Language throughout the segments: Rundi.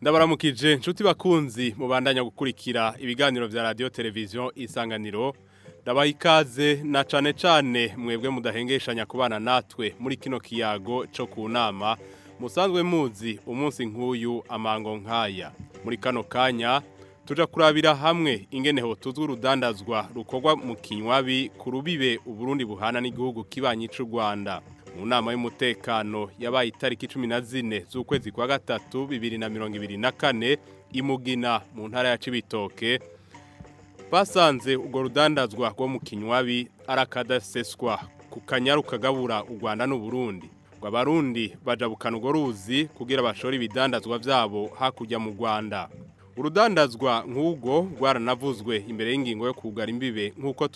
ndabaramukije inshuti bakunzi mubandanya gukurikira ibiganiro bya radiyo televiziyo isanganiro ndabaha ikaze na cane cane mwebwe mudahengeshanya kubana natwe muri kino kiyago cyo ku nama musanzwe muzi umunsi nk'uyu amango nk'aya muri kano kanya tujya kurabira hamwe ingeneho tuzwi urudandazwa rukorwa mu kinywabi ku rubibe uburundi buhana n'igihugu kibanyi cy'u rwanda mu nama y'umutekano yabaye itariki cumi na zine z'ukwezi kwa gatatu bibiri na mirongo ibiri na kane imugina mu ntara ya cibitoke basanze urwo rudandazwa rwo mu kinywabi arakadaseswa ku kanyaru kagabura u rwanda n'uburundi ngo abarundi bajabukana urwo ruzi kugira bashore ibidandazwa byabo hakurya mu rwanda urudandazwa nk'ubwo rwaranavuzwe imbere y'ingingo yo kugara imbibe nk'uko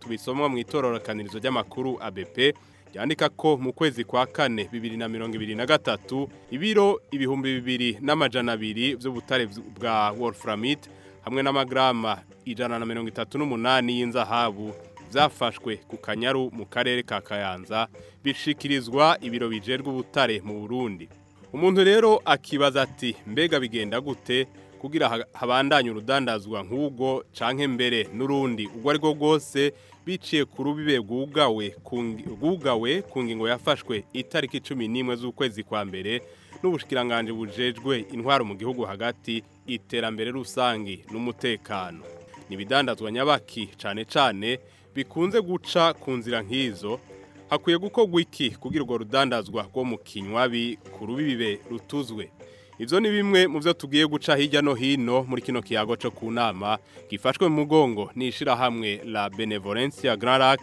tubisoma mu itororokanirizo ry'amakuru abepe byandika ko mu kwezi kwa kane bibiri na mirongo ibiri na gatatu ibiro ibihumbi bibiri n'amajana abiri by'ubutare bwa wolfuramite hamwe n'amagarama ijana na mirongo itatu n'umunani y'inzahabu zafashwe ku kanyaru mu karere ka kayanza bishikirizwa ibiro bijerwa ubutare mu burundi umuntu rero akibaza ati mbega bigenda gute kugira habandanye urudandazwa nk'ubwo canke mbere n'urundi ubwo ari bwo bwose biciye ku rubibe bwugawe ku ngingo yafashwe itariki cumi n'imwe z'ukwezi kwa mbere n'ubushikiranganje bujejwe intwaro mu gihugu hagati iterambere rusange n'umutekano n'ibidandazwa nyabaki cyane cyane bikunze guca ku nzira nk'izo hakwiye gukorwa iki kugira urwo rudandazwa rwo mu kinywabi ku rubibe rutuzwe ibyo ni bimwe mu byo tugiye guca hirya no hino muri kino kiyago cyo ku nama gifashwe mu mugongo n'ishyirahamwe la benevolencia grand lac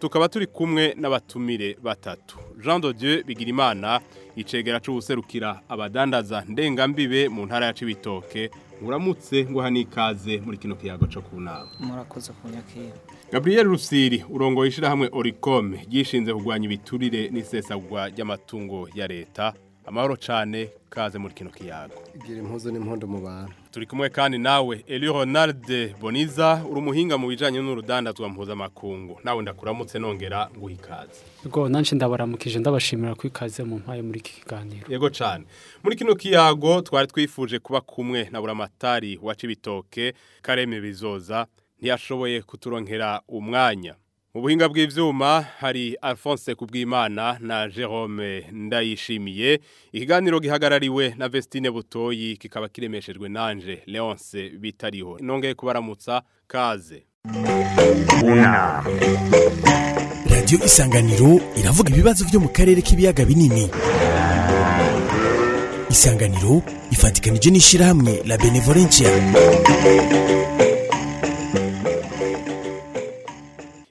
tukaba turi kumwe n'abatumire batatu jean de dieu bigirimana icegera cy'ubuserukira abadandaza ndengambibe mu ntara ya cibitoke uramutse nguha n'ikaze muri kino kiyago cyo ku murakoze ku nyakira rusiri urongoye ishyirahamwe orikome ryishinze kurwanya ibiturire n'isesagwa ry'amatungo ya leta amahoro cyane kaze muri kino kiyago gira impuzu n'impundu mu bantu turi kumwe kandi nawe Elio Ronald Boniza uri umuhinga mu bijanye n'urudandazwa mpuzamakungu nawe ndakuramutse nongera nguha ikaze yego nanje ndabaramukije ndabashimira ku ikaze mu mpaye muri iki kiganiro yego cyane muri kino kiyago twari twifuje kuba kumwe na buramatari wa Cibitoke Kareme Bizoza ntiyashoboye kuturonkera umwanya Mu buhinga bw'ivyuma hari Alphonse Kubwimana na Jerome Ndayishimiye ikiganiro gihagarariwe na Vestine Butoyi kikaba kiremeshejwe nanje Leonce Bitariho nongeye kubaramutsa kaze Una Radio Isanganiro iravuga ibibazo byo mu karere k'ibiyaga binini Isanganiro ifatikanije n'ishirahamwe La benevolentia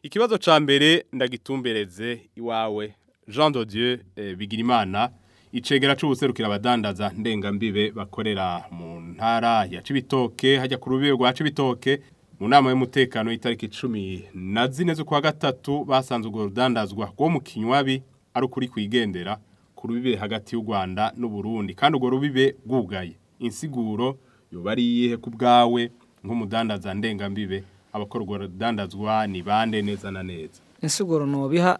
ikibazo cha mbere ndagitumbereze iwawe jean dodieu eh, bigirimana icegera cy'ubuserukira abadandaza ndengambibe bakorera mu ntara ya cibitoke hajya ku rubebe rwa cibitoke mu nama y'umutekano itariki cumi na zine z'ukwa gatatu basanze urwo rudandazwa rwo mu kinywabi ari ukuri kwigendera ku rubibe hagati y'u rwanda n’u Burundi kandi urwo rubibe rwugaye insiguro yoba ari iyihe ku bwawe nk'umudandaza ndenga mbibe. abakora urwo rudandazwa ni bande neza na neza insiguro ntubiha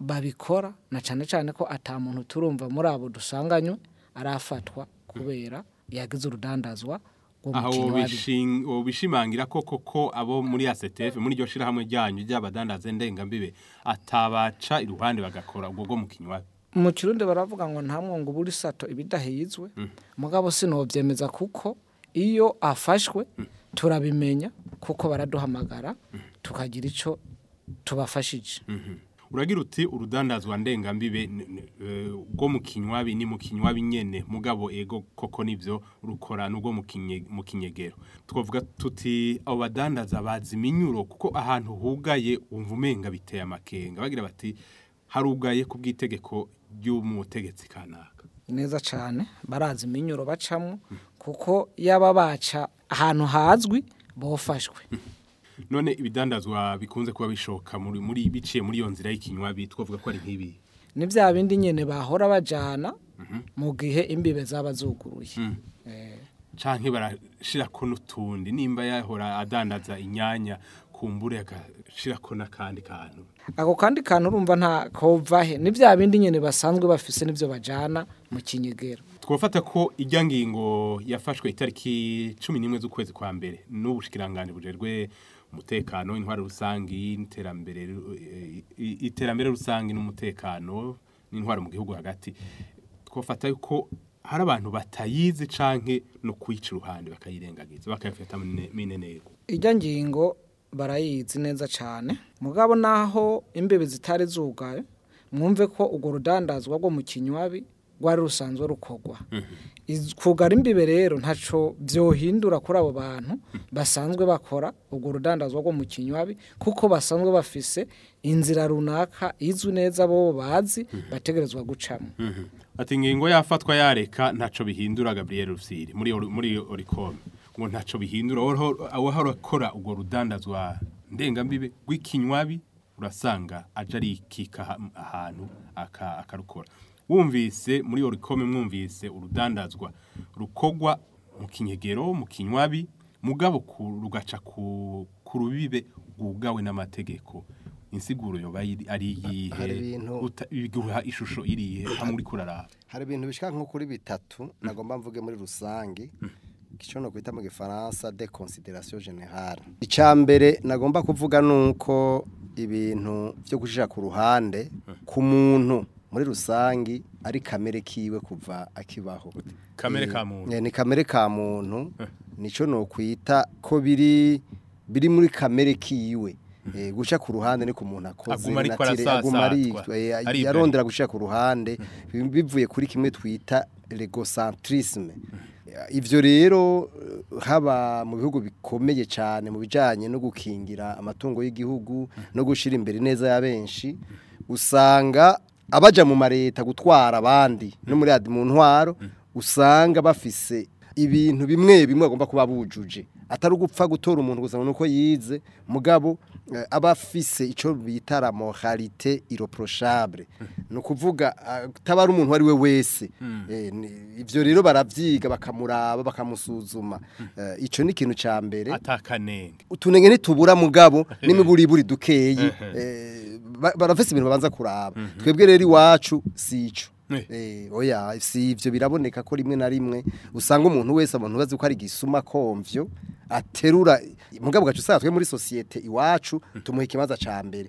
babikora na cyane cyane ko atamuntu turumva muri abo dusanganywe arafatwa kubera yagize urudandazwa bishimangira ko koko abo muri ACTF muri iryo shyirahamwe ryanyu ry'abadandaza ndengambibe atabaca iruhande bagakora ubwo bwo mu kinywabi mu kirundi baravuga ngo nta mwungu buri sato ibidahizwe mm. mugabo sinobyemeza kuko iyo afashwe mm. turabimenya kuko baraduhamagara mm. tukagira icyo tubafashije mm-hmm. uragira uti urudandazwa ndengambibe eh, ubwo mu kinywabi ni mu kinywabi nyene mugabo ego koko nivyo rukora n'ubwo mu kinyegero twavuga tuti abo badandaza bazi iminyuro kuko ahantu hugaye wumva umenga biteye amakenga bagira bati harugaye ku bw'itegeko ry'umutegetsi kanaka neza cyane barazi iminyuro bacamo kuko yaba baca ahantu hazwi bofashwe hmm. none ibidandazwa bikunze kuba bishoka muri muri biciye muri iyo nzira y'ikinywa bitwavuga ko ari nk'ibi ni bya bindi nyine bahora bajyana mhm. mu gihe imbibe zaba zuguruye mm. eh. cyangwa barashyira ko n'utundi nimba yahora adandaza inyanya ku mbure agashyira ko n'akandi kantu ako kandi kantu urumva nta he ni bya bindi nyine basanzwe bafise n'ibyo bajyana mu kinyegero twafata ko ijya ngingo yafashwe itariki cumi n'imwe z'ukwezi kwa mbere n'ubushikirangange bujerwe umutekano intwari rusange y'iterambere eh, iterambere rusange n'umutekano n'intwari mu gihugu hagati twafata ko hari abantu batayizi canke no kwica uruhande bakayirengagiza bakayafata minenego ijya ngingo barayizi neza cyane mugabo naho imbibi zitari zugaye mwumve ko urwo rudandazwa rwo mu kinywabi rwari rusanzwe rukogwa mhm. kugara imbibe rero ntaco byohindura kuri abo bantu basanzwe bakora urwo rudandazwa rwo mu kinywabi kuko basanzwe bafise inzira runaka izwi neza bo bazi mhm. bategerezwa gucamo mhm. ati ingingo yafatwa yareka ntaco bihindura Gabriel Rusiri muri muri Oricom ngo ntaco bihindura aho harakora urwo rudandazwa ndengambibe rw'ikinywabi urasanga aje arikika ahantu akarukora aka wumvise muri iyo mwumvise urudandazwa rukogwa mu kinyegero mu kinywabi mugabo rugaca ku rubibe rwugawe n'amategeko insiguro yoba ari iyihe biguha ishusho irihe hamwe uri hari ibintu bishaka nko kuri bitatu mm. nagomba mvuge muri rusange gishobora mm. kwita mu gifaransa de consideration generale icya mbere nagomba kuvuga ni uko ibintu byo gushyira ku ruhande mm. ku muntu muri rusangi ari kamere kiwe kuva akibaho kamere ka eh, muntu eh, ni kamere ka muntu eh. nicyo nokwita ko biri biri muri kamere kiwe hmm. guca ku ruhande ni ku muntu akoze aguma yarondera guca ku ruhande hmm. bivuye kuri kimwe twita legocentrisme ibyo rero haba mu bihugu bikomeye cyane mu bijyanye no gukingira amatungo y'igihugu hmm. no gushira imbere neza ya benshi usanga abaja mu mareta gutwara abandi no mm. muri adi mm. usanga bafise ibintu bimwe bimwe bagomba kuba bujuje atari ugupfa gutora umuntu gusa nuko yize mugabo eh, aba afise icyo bita moralité irreprochable ni ukuvuga atabara eh, umuntu ari we wese hmm. eh, ibyo rero barabyiga bakamuraba bakamusuzuma icyo ni ikintu cya mbere atakanenge utunenge ntitubura mugabo buri dukeyi barafise ibintu babanza kuraba twebwe rero iwacu si Eh, oya si ibyo biraboneka ko rimwe na rimwe usanga umuntu wese abantu bazi ko ari gisuma komvyo aterura mugabo gacu satwe muri societe iwacu hmm. tumuhe ikibazo ca mbere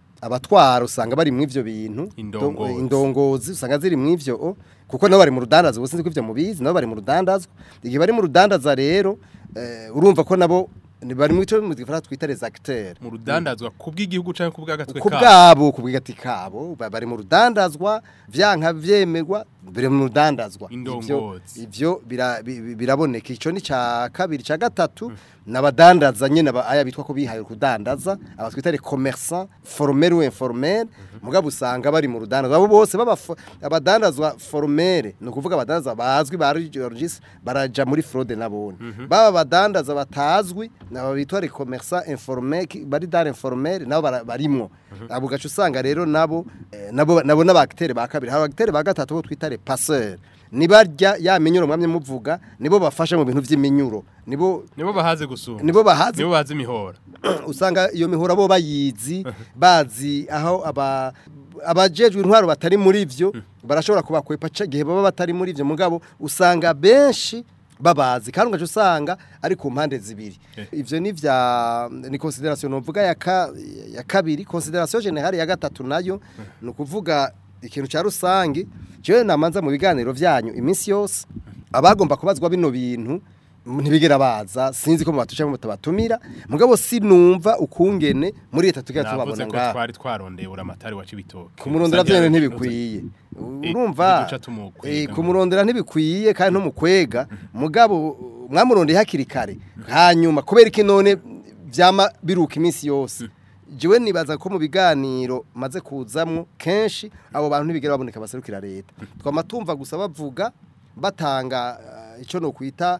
abatwara usanga bari muri ibyo bintu indongozi usanga ziri muri ibyo oh, kuko nabo bari mu rudandazo ubu sinzi mubizi nabo bari mu rudandazo igihe bari mu rudandaza rero eh, urumva ko nabo bari mu cyo mu gifaransa twita les acteurs mu rudandazwa kubw'igihugu cyangwa kubwagatwe kabo kubwigati kabo bari mu rudandazwa vyanka vyemerwa biri mu rudandazwa ibyo biraboneka icyo ni cya kabiri cya gatatu n'abadandaza nyine aya bitwa ko bihaye kudandaza aba twita re komersa foromere we foromere mhm. mugabo usanga bari mu rudandaza abo bose abadandazwa foromere ni ukuvuga abadandaza bazwi ba regisi barajya muri forode nabone mhm. baba badandaza batazwi ni aba bitwa re komersa inforomere bari dare inforomere nabo barimwo Mhm. abo gace usanga rero nabo eh, nabo nabo n'abagitere ba kabiri hari abagitere ba gatatu bo twitare paseri nibarya ya minyuro mwamye muvuga nibo bafashe mu bintu by'iminyuro nibo nibo bahaze gusuma nibo bahaze nibo bahaze imihora usanga iyo mihora bo bayizi mhm. bazi aho aba abajejwe intwaro batari muri byo mhm. barashobora kubakwepa gihe baba batari muri ivyo mugabo usanga benshi babazi kandi ugaca usanga ari ku mpande zibiri eh. ibyo ni bya ni konsiderasiyo ntuvuga ya kabiri konsiderasiyo jenehari ya gatatu nayo eh. ni ukuvuga ikintu cya rusange cyo namanza mu biganiro byanyu iminsi yose abagomba kubazwa bino bintu ntibigera baza sinzi ko mubatusha mutabatumira mugabo sinumva ukungene muri leta tugira tubabona ngaha twari twarondebura amatari wa cibitoke kumurondera byene ntibikwiye eh, urumva eh kumurondera ntibikwiye kandi no mukwega mhm. mugabo mwamurondeye hakiri kare mhm. hanyuma kubera iki none byama biruka iminsi yose mhm. jiwe nibaza ko mu biganiro maze kuzamwo kenshi abo bantu ntibigera baboneka baserukira leta twamatumva gusa bavuga batanga eh, icyo no kwita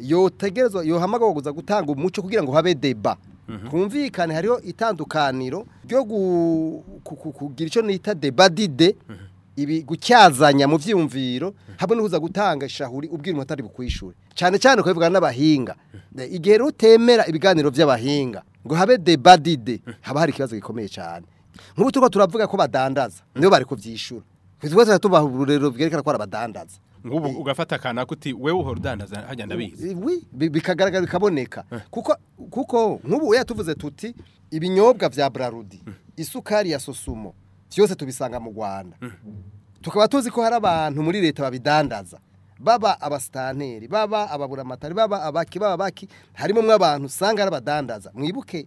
yotegerezwa yohamagara guza gutanga umuco kugira ngo habe deba kumvikane mhm. hariho itandukaniro ryo kugira icyo nita debadide mhm. ibi gucyazanya mu byiyumviro hamwe no gutanga ishahuri ubwira umutari bukwishure cyane cyane kubivugana n'abahinga mhm. igihe rutemera ibiganiro by'abahinga ngo habe debadide haba hari ikibazo gikomeye cyane nk'ubu turavuga ko badandaza nibo bari kuvyishura twese tubaha ururero bwerekana ko arabadandaza nk'ubu ugafata akana kuti wewe uhora udandaza hajya ndabizi bikagaragara bikaboneka eh. kuko kuko nk'ubu yatuvuze tuti ibinyobwa bya brarudi eh. isukari ya sosumo byose tubisanga mu Rwanda eh. tukaba tuzi ko hari abantu muri leta babidandaza baba abasitanteri baba ababuramatari baba abaki baba abaki harimo mw'abantu usanga ari abadandaza mwibuke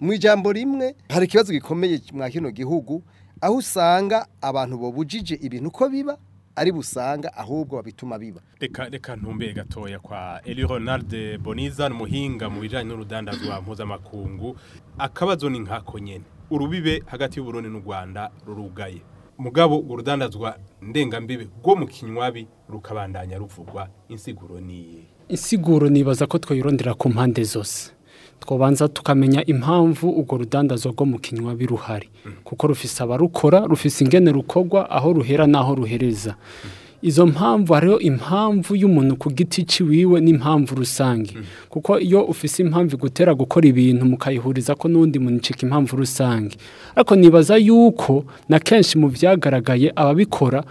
mu ijambo rimwe hari ikibazo gikomeye mwa kino gihugu aho usanga abantu babujije ibintu uko biba ari busanga ahubwo babituma biba reka reka ntumbere gatoya kwa Eli Ronald Boniza umuhinga mu bijanye n'urudandazwa mpuzamakungu akabazo ni nkako nyene urubibe hagati y'Uburundi n'u Rwanda rurugaye mugabo urudandazwa ndengambibe rwo mu kinywabi rukabandanya ruvugwa insiguro ni insiguro nibaza ko twayirondera ku mpande zose twabanza tukamenya impamvu urwo rudandazo rwo mu kinywa biruhari kuko rufise abarukora rufise ingene rukogwa aho ruhera n'aho ruhereza izo mpamvu hariho impamvu y'umuntu ku giti ciwiwe n'impamvu rusange kuko iyo ufise impamvu gutera gukora ibintu mukayihuriza ko n'undi muntu icika impamvu rusange ariko nibaza yuko na kenshi mu byagaragaye ababikora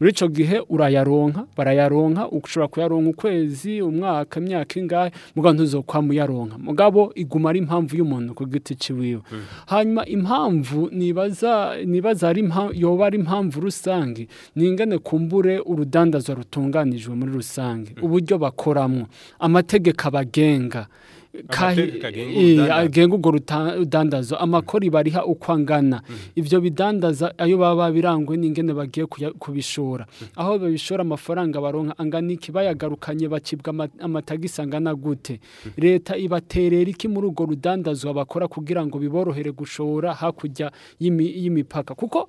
muri icyo gihe urayaronka barayaronka ushobora kuyaronka ukwezi umwaka imyaka ingahe mugabo kwa muyaronka mugabo iguma ari impamvu y'umuntu ku giti kiwiwe hanyuma impamvu nibaza nibaza ari yoba ari impamvu rusange ni ingane kumbure urudandazwa rutunganijwe muri rusange mm. uburyo bakoramo amategeko abagenga kagenga urwo rudandazo amakori bariha uko angana mm-hmm. ibyo bidandaza ayo baba birangwe n'ingene bagiye kubishora mm-hmm. aho babishora amafaranga baronka angana iki bayagarukanye bakibwa amatagisi angana gute mm-hmm. leta ibaterera iki muri urwo rudandazwa bakora kugira ngo biborohere gushora hakurya y'imipaka kuko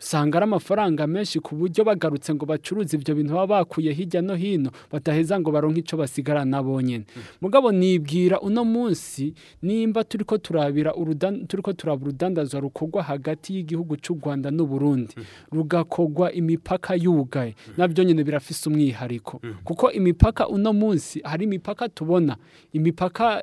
usanga ari amafaranga menshi ku buryo bagarutse ngo bacuruze ibyo bintu baba bakuye hirya no hino bataheza ngo baronke icyo basigarana bonyine hmm. mugabo nibwira uno munsi nimba turi ko turabira urudanda turi ko turaba rukogwa hagati y'igihugu cy'u rwanda n'u Burundi rugakogwa imipaka yugaye nabyo nyine birafise umwihariko mm. kuko imipaka uno munsi hari imipaka tubona imipaka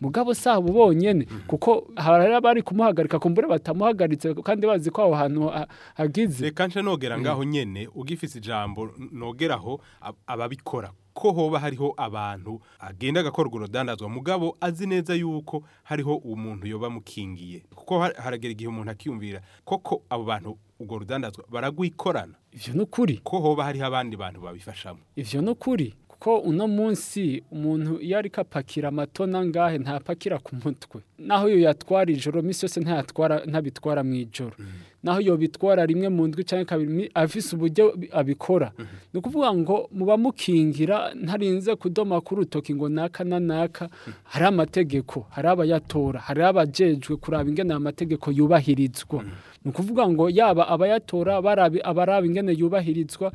mugabo si abo bonyine kuko hari abari kumuhagarika kumbura batamuhagaritse kandi bazi ko aho hantu hagize bize reka nshya nogera mm. ngaho nyine ugifite ijambo nogeraho ababikora ko hoba hariho abantu agenda agakora urudandazwa mugabo azi neza yuko hariho umuntu yoba mukingiye kuko haragera igihe umuntu akiyumvira koko abo bantu urwo rudandazwa baragwikorana ibyo ni ko hoba hariho abandi bantu babifashamo ibyo ni ukuri kuko uno munsi umuntu iyo ariko apakira amato nangahe ntapakira ku mutwe naho iyo yatwara ijoro minsi yose ntabitwara mu ijoro mm. naho iyo bitwara rimwe mu ndwi cyangwa kabiri afise uburyo abikora mhm. ni ukuvuga ngo muba mukingira ntarinze kudoma kuri urutoki ngo naka na naka mhm. hari amategeko hari abayatora hari abajejwe kuraba ingene amategeko yubahirizwa mhm. ni ukuvuga ngo yaba abayatora abaraba ingene yubahirizwa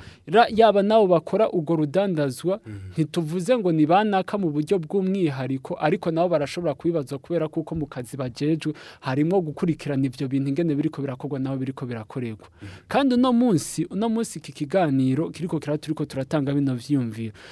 yaba nabo bakora ubwo rudandazwa ntituvuze ngo ni banaka mu buryo bw'umwihariko ariko nabo barashobora kubibaza kubera kuko mu kazi bajejwe harimo gukurikirana ibyo bintu ingene biriko birakorwa nabo biriko birakorerwa kandi uno munsi uno munsi iki kiganiro kiriko kira turiko turatanga bino vyiyumviro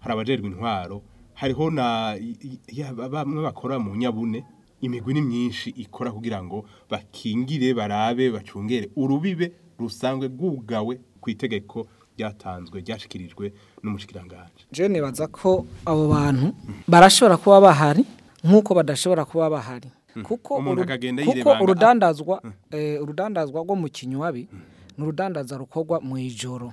hari abajerwe intwaro hariho na bamwe bakora mu nyabune imigwi ni myinshi ikora kugira ngo bakingire barabe bacungere urubibe rusanzwe rwugawe ku itegeko ryatanzwe ryashyikirijwe n'umushyiranganje jene nibaza ko abo bantu barashobora kuba bahari nk'uko badashobora kuba bahari hmm. kuko urudandazwa hmm. eh, urudandazwa rwo mu kinywabi hmm. ni urudandaza rukorwa mu ijoro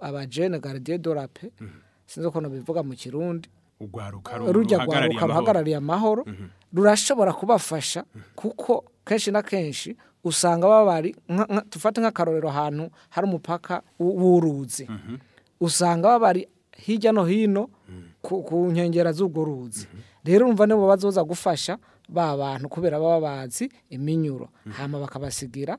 abajene gardiye dorape sinzi ukuntu bivuga mu kirundi rujya rwaruka ruhagarariye amahoro mhm. rurashobora kubafasha kuko kenshi na kenshi usanga baba bari dufate nk'akarorero ahantu hari umupaka w'uruzi mhm. usanga baba bari hirya no hino ku nkengero z'urwo ruzi mhm. rero umva nibo bazoza gufasha ba bantu kubera baba bazi iminyuro mhm. hano bakabasigira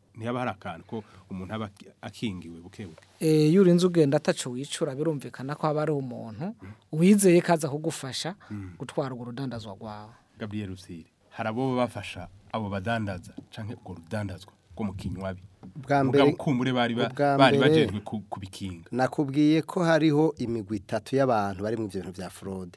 ntiyaba hari akantu ko umuntu aba akingiwe buke buke iyo eh, urinze ugenda wicura birumvikana ko haba umuntu wizeye ko aza kugufasha mm. gutwara urudandazwa rudandazwa rwawe gaburiyeri usire hari bafasha abo badandaza canke urwo rudandazwa bwo mu bwa mbere kumure bari bari bagejwe kubikinga nakubwiye ko hariho imigwi itatu y'abantu bari mu bintu bya fraude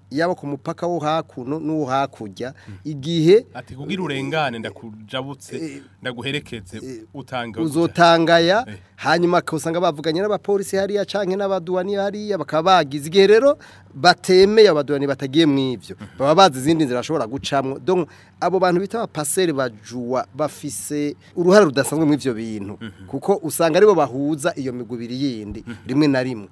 yaba ku mupaka wo hakuno n'uwo hakurya igihe ati kugira urengane ndakujabutse eh, ndaguherekeze eh, utanga uzotangaya eh. hanyuma usanga bavuganye n'abapolisi hariya canke n'abaduwani hariya bakaba igihe rero batemeye abaduwani batagiye mu ivyo baba bazi izindi nzira ashobora gucamwo donc abo bantu bita abapaseri bajuwa bafise uruhare rudasanzwe mu bintu mhm. kuko usanga aribo bahuza iyo migubiri yindi mhm. rimwe na rimwe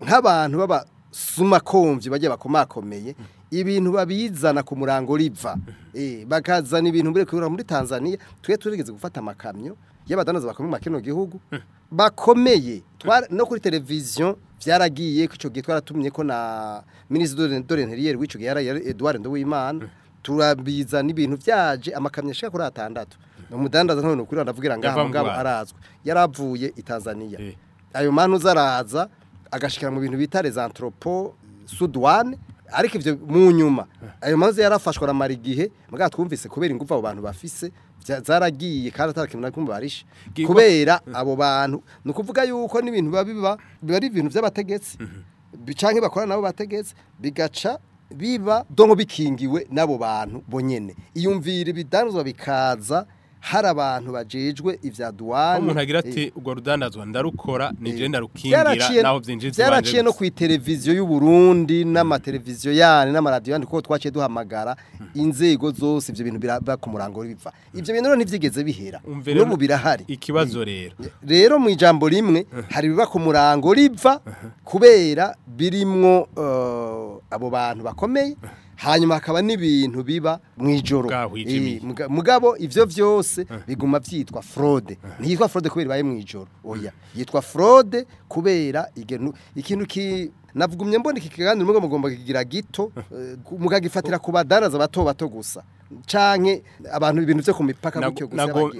nk'abantu babasuma komvyi bagiye bakomakomeye ibintu babizana ku murango riva eh, bakazana ibintu muri muri Tanzania twe turigeze gufata amakamyo y'abadanazi bakomeye muri kino gihugu hmm. bakomeye no kuri televiziyo byaragiye ko icyo gihe twaratumye ko na minisitiri dore nteriyeri gihe yari eduard nduwimana hmm. turabiza n'ibintu byaje amakamyo ashaka kuri atandatu hmm. ni umudandaza none ukuri ndavugira ngaho ngabo arazwe yaravuye i Tanzania eh. ayo manu zaraza agashikira mu bintu bita les entrepôts sudwane ariko ivyo mu nyuma eh. ayo maze yarafashwa na mari gihe twumvise kubera ingufu abo bantu bafise zaragiye kandi atarakintu kubera abo bantu ni ukuvuga yuko n'ibintu biba biba ari ibintu by'abategetsi mhm. cyangwa bakora nabo bategetse bigaca biba donko bikingiwe n'abo bantu bonyine iyumvira ibidanzwa bikaza hari abantu bajejwe ivya duwani umuntu agira ati eh. urwo rudandazwa ndarukora nije eh. ndarukingira naho byinjiza byaraciye no ku televiziyo y'u Burundi n'amateleviziyo yani n'amaradiyo yandi ko twaciye duhamagara hmm. inzego zose ibyo bintu biraba ku murango biva hmm. ibyo bintu rero ntivyigeze bihera n'ubu birahari ikibazo hmm. rero rero mu ijambo rimwe hari biba ku murango riva kubera birimwo eh, abo bantu bakomeye hanyuma hakaba n'ibintu biba mu ijoro mugabo eh, ivyo vyose eh. biguma vyitwa fraude eh. ntiyitwa fraude kubera ibaye mu ijoro oya yitwa fraude kubera ikintu ikintu ki navugumye mbona iki kiganiro mugomba kigira gito mukagifatira ku badaraza bato bato gusa canke abantu ibintu byo ku mipaka gutyo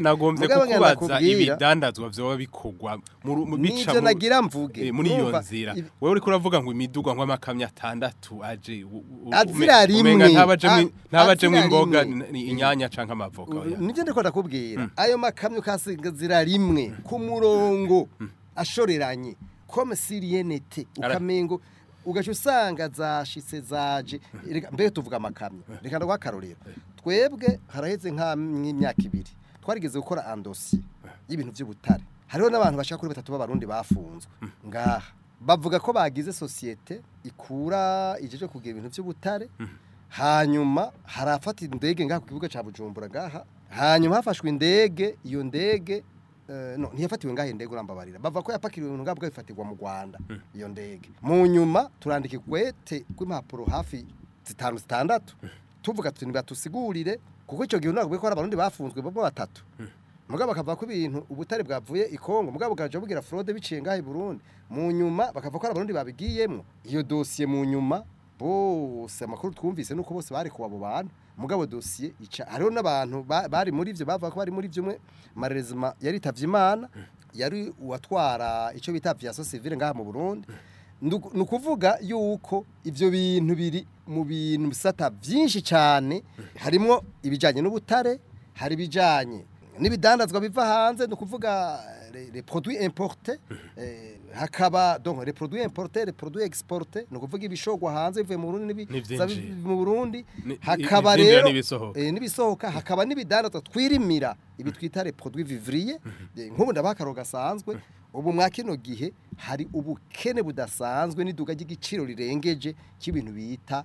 nagombye kukubaza ibidandazwa vyoba bikogwa mu bica nagira mvuge eh, muri iyo nzira wewe uriko uravuga ngo imiduga ngo amakamya atandatu aje azira rimwe ntabaje mu imboga inyanya canke amavoka nivyo ndiko ndakubwira hmm. ayo makamyo zira rimwe hmm. ku murongo hmm. ashoreranye comme sirienete ukamengo ugaca usanga zashitse zaje mbere tuvuga amakamyo reka ndagwa akarorero twebwe haraheze nk'imyaka ibiri twarigeze gukora andosi y'ibintu by'ubutare hariho n'abantu bashaka kuri batatu b'abarundi bafunzwe hmm. ngaha bavuga ko bagize sosiyete ikura igije kugira ibintu by'ubutare hmm. hanyuma harafata indege ngaha ku kibuga cya bujumbura ngaha hanyuma hafashwe indege iyo ndege eh, ntiyafatiwe ngaho indege urambabarira bavuga ko yapakiriwe ibintu ngabwo bifatirwa mu rwanda hmm. iyo ndege mu nyuma turandika igwete kw’impapuro hafi zitanu zitandatu tuvuga ati batusigurire kuko icyo gihe ntabwo ko abarundi bafunzwe bo batatu hmm. mugabo bakava ko ibintu ubutare bwavuye i Kongo mugabo bwaje bugira fraude biciye ngahe Burundi mu nyuma bakava ko abarundi babigiyemo iyo dosiye mu nyuma bose amakuru twumvise nuko bose bari kuwabo bantu mugabo dosiye ica hariho n'abantu bari muri ivyo bavuga ko bari muri ivyo mwe marezima yaritavye imana hmm. yari uwatwara icyo bita via sociale ngaha mu Burundi hmm. ni ukuvuga yuko ibyo bintu biri mu bintu bisata byinshi cyane harimo ibijyanye n'ubutare hari ibijyanye n'ibidandazwa biva hanze ni ukuvuga reproduwi eh, importe eh, hakaba reproduwi importe reproduwi egisporte ni ukuvuga ibishogwa hanze bivuye mu burundi hakaba rero eh, n'ibisohoka hakaba n'ibidandazwa twirimira ibi twita reproduwi vivuriye mhm. nk'ubu ndabaha gasanzwe ubu mwa kino gihe hari ubukene budasanzwe n'iduka ry'igiciro rirengeje cy'ibintu bita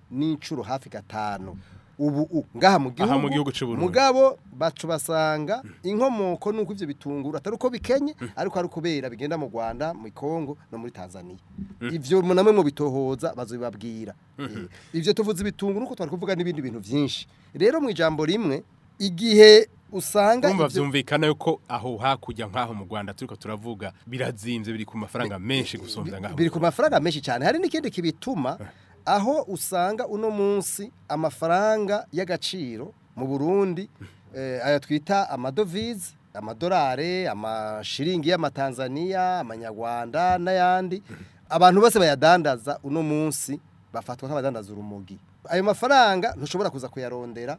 n'inshuro hafi gatanu ubu ngaha mu gihugu aha mu gihugu cy'uburundi mugabo basanga inkomoko nuko ibyo bitungura atari uko bikenye mm. ariko ari kubera bigenda mu Rwanda mu Kongo no muri Tanzania mm. ivyo namwe mu bitohoza bazobibabwira mm-hmm. eh, ivyo tuvuze ibitunguru nuko twari kuvuga n'ibindi bintu byinshi rero mu ijambo rimwe igihe usanga umva byumvikana yuko aho hakujya nkaho mu Rwanda turiko turavuga birazinze biri ku mafaranga menshi gusumvira ngaho biri ku mafaranga menshi cyane hari n'ikindi kibituma eh. aho usanga uno munsi amafaranga y'agaciro mu burundi mm-hmm. eh, aya twita amadovize amadolari amashiringi y'amatanzaniya amanyarwanda n'ayandi mm-hmm. abantu bose bayadandaza uno munsi bafatwa nk'abadandaza urumogi ayo mafaranga ntushobora kuza kuyarondera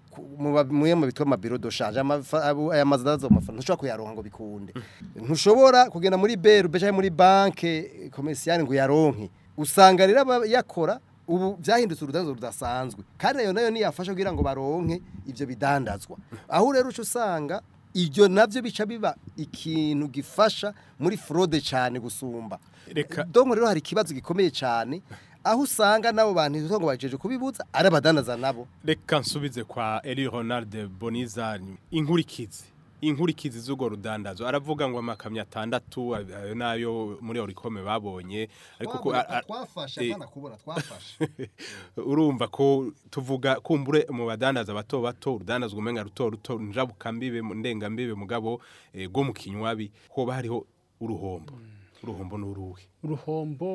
mwe mu bitwa amabiro doshanje aya mazazo mafaranga ntushobora kuyaronka ngo bikunde mm-hmm. ntushobora kugenda muri beru beje muri banke komerciale ngo yaronke usanga rero yakora ubu byahindutse urudanzo rudasanzwe kandi nayo nayo ntiyafasha kugira ngo baronke ibyo bidandazwa aho rero uca usanga ibyo nabyo bica biba ikintu gifasha muri forode cyane gusumba Reka dongo rero hari ikibazo gikomeye cyane aho usanga n'abo bantu ngo bagejeje kubibutsa ari abadandaza nabo reka nsubize kwa eri ronald bonizani inkurikizi inkurikizi z'urwo rudandazo aravuga ngo amakamya atandatu ayo nayo muri orikome babonye ariko twafashe eh, kubura twafashe urumva ko tuvuga kumbure mu badandaza bato bato urudandazwa umenga ruto ruto njabukambibe ndengambibe mugabo rwo eh, mu ko bariho uruhombo mm. uruhombo nuruhe uruhombo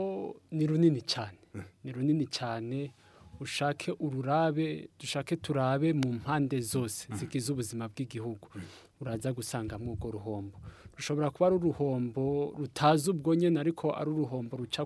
ni runini cyane mm. ni runini cyane ushake ururabe dushake turabe mu mpande zose mm. zigize ubuzima bw'igihugu uraza gusanga mw'urwo ruhombo rushobora kuba ari uruhombo rutazi ubwo nyine ariko ari uruhombo ruca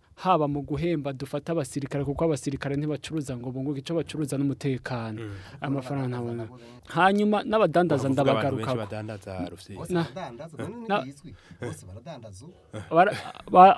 haba mu guhemba dufata abasirikare kuko abasirikare ntibacuruza ngo bunguke icyo bacuruza n'umutekano mm. amafaranga ntabona hanyuma n'abadandaza ndabagaruka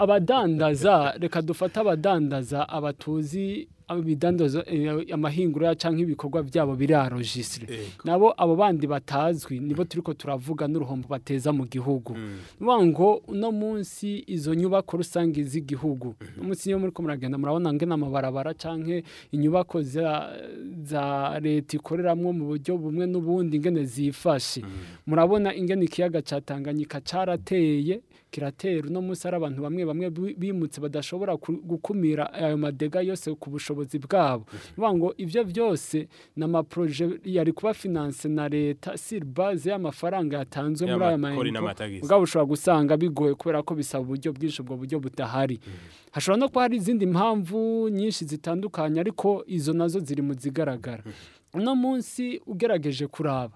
abadandaza reka dufate abadandaza abatuzi ibidandaza eh, amahingura cyangwa ibikorwa byabo birarojisire eh. nabo abo bandi batazwi nibo turiko turavuga n'uruhombo bateza mu gihugu mm. nuvuga ngo uno munsi izo nyubako rusange z'igihugu mm-hmm. umunsi niyo muriko muragenda murabona ngena amabarabara canke inyubako za leta ikoreramwo mu buryo bumwe n'ubundi ingene zifashe mm-hmm. murabona ingene ikiyaga ca Tanganyika carateye kiratera uno munsi hari abantu bamwe bamwe bimutse badashobora gukumira ayo madega yose ku bushobozi bwabo bivuga mhm. ngo ibyo byose ni amaporoje yari kuba finanse na leta siribaze y'amafaranga yatanzwe muri aya mayinite ubwo ushobora gusanga bigoye kubera ko bisaba uburyo bwinshi ubwo buryo budahari mhm. hashobora no kuba hari izindi mpamvu nyinshi zitandukanye ariko izo nazo ziri mu zigaragara mhm. uno munsi ugerageje kuraba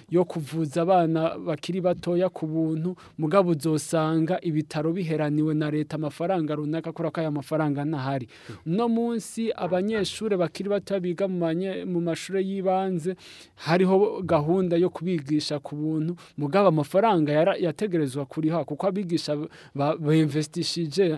yo kuvuza abana bakiri batoya ku buntu mu mugabo uzosanga ibitaro biheraniwe na leta amafaranga runaka kubera ko aya mafaranga ntahari uno munsi abanyeshuri bakiri bato biga mu mashuri y'ibanze hariho gahunda yo kubigisha ku buntu mugabo amafaranga yategerezwa kuriha kuko abigisha bimvestishije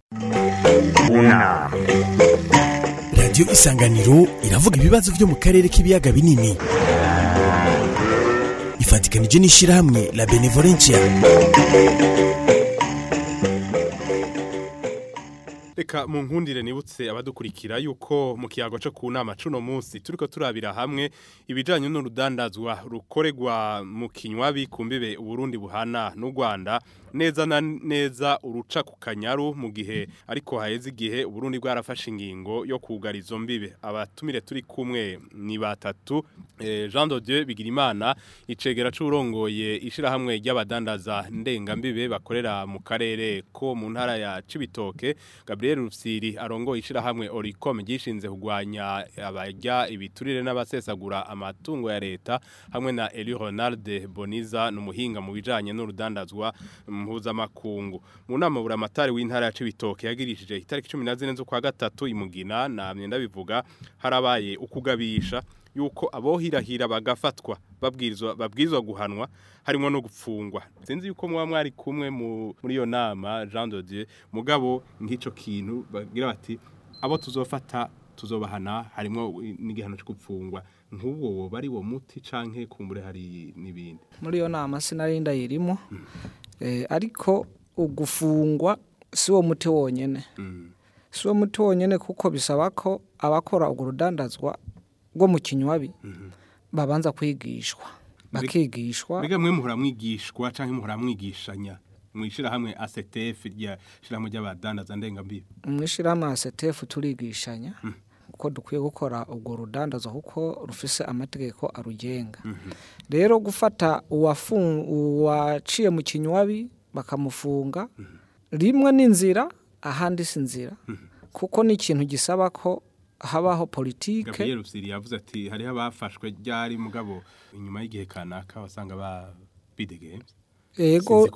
radiyo isanganiro iravuga ibibazo byo mu karere k'ibiyaga binini ifatikanije n'ishyirahamwe la benevolencia reka mu nkundire nibutse abadukurikira yuko mu kiyago cyo ku nama cuno munsi turiko turabira hamwe ibijanye n'urudandazwa rukoregwa mu kinywa bikumbibe Burundi buhana n'u Rwanda neza na neza uruca ku kanyaru mu gihe ariko haheze igihe Burundi bwarafashe ingingo yo kugarizo mbibe abatumire turi kumwe ni batatu eh, Jean de Dieu Bigirimana icegera c'urongoye ishirahamwe ry'abadandaza ndengambibe bakorera mu karere ko mu ntara ya Cibitoke Gabriel Rufsiri arongoye ishirahamwe Oricom ryishinze kugwanya abajya ibiturire n'abasesagura amatungo ya leta hamwe na Eli Ronald Boniza numuhinga mu bijanye n'urudandazwa mpuzamakungu mu nama buramatari w'intara ya Cibitoke yagirishije itariki 14 zo kwa gatatu imugina na ndabivuga bivuga harabaye ukugabisha yuko abohirahira bagafatwa babwirizwa babwirizwa guhanwa harimo no gupfungwa sinzi yuko mwa mwari kumwe muri iyo nama Jean de Dieu mugabo nk'ico kintu bagira bati abo tuzofata tuzobahana harimo n'igihano cyo gupfungwa ntuwo bari wo muti canke kumbure hari nibindi muri iyo nama sinarinda irimo mm. eh, ariko ugufungwa si wo muti wonyene mm. si wo muti wonyene kuko bisaba ko abakora urudandazwa rwo mu kinywabi mm-hmm. babanza kwigishwa bakigishwa biga mwe muhora mwigishwa canke muhora mwigishanya mwishirahamwe ACTF rya shirahamwe ry'abadandaza ndenga mbibe mwishirahamwe asetefu turigishanya mm. ko dukwiye gukora urwo rudandaza kuko rufise amategeko arugenga mhm. rero gufata uwaciye mu kinywabi bakamufunga mhm. rimwe n'inzira ahandi si inzira mhm. kuko ni ikintu gisaba ko habaho politike gabriel rusiri yavuze ati hariho abafashwe ryari mugabo inyuma y'igihe kanaka wasanga ba yego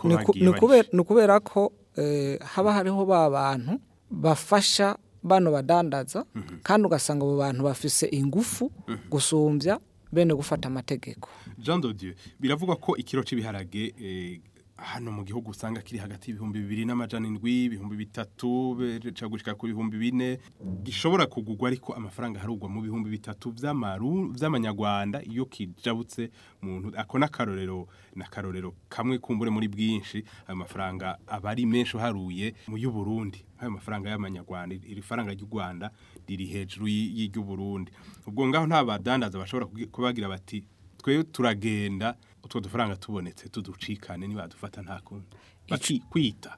ni kubera ko eh, haba hariho ba bantu bafasha bano badandaza kandi ugasanga abo bantu bafise ingufu gusumbya bene gufata amategeko jean dodiyo biravugwa ko ikiro cy'ibiharage eh, hano mu gihugu usanga kiri hagati y'ibihumbi bibiri n'amajana indwi ibihumbi bitatu gushika ku bihumbi bine gishobora kugugwa ariko amafaranga harugwa mu bihumbi bitatu by'amanyarwanda iyo kijabutse muntu ako n'akarorero n'akarorero kamwe kumbure muri bwinshi ayo mafaranga aba ari menshi uharuye mu y'uburundi ayo mafaranga y'amanyarwanda iri faranga ry'u rwanda riri hejuru y'iry'uburundi ubwo ngaho nta badandaza bashobora kubagira bati twe turagenda utwo dufaranga tubonetse tuducikane niba dufata nta kundi kwita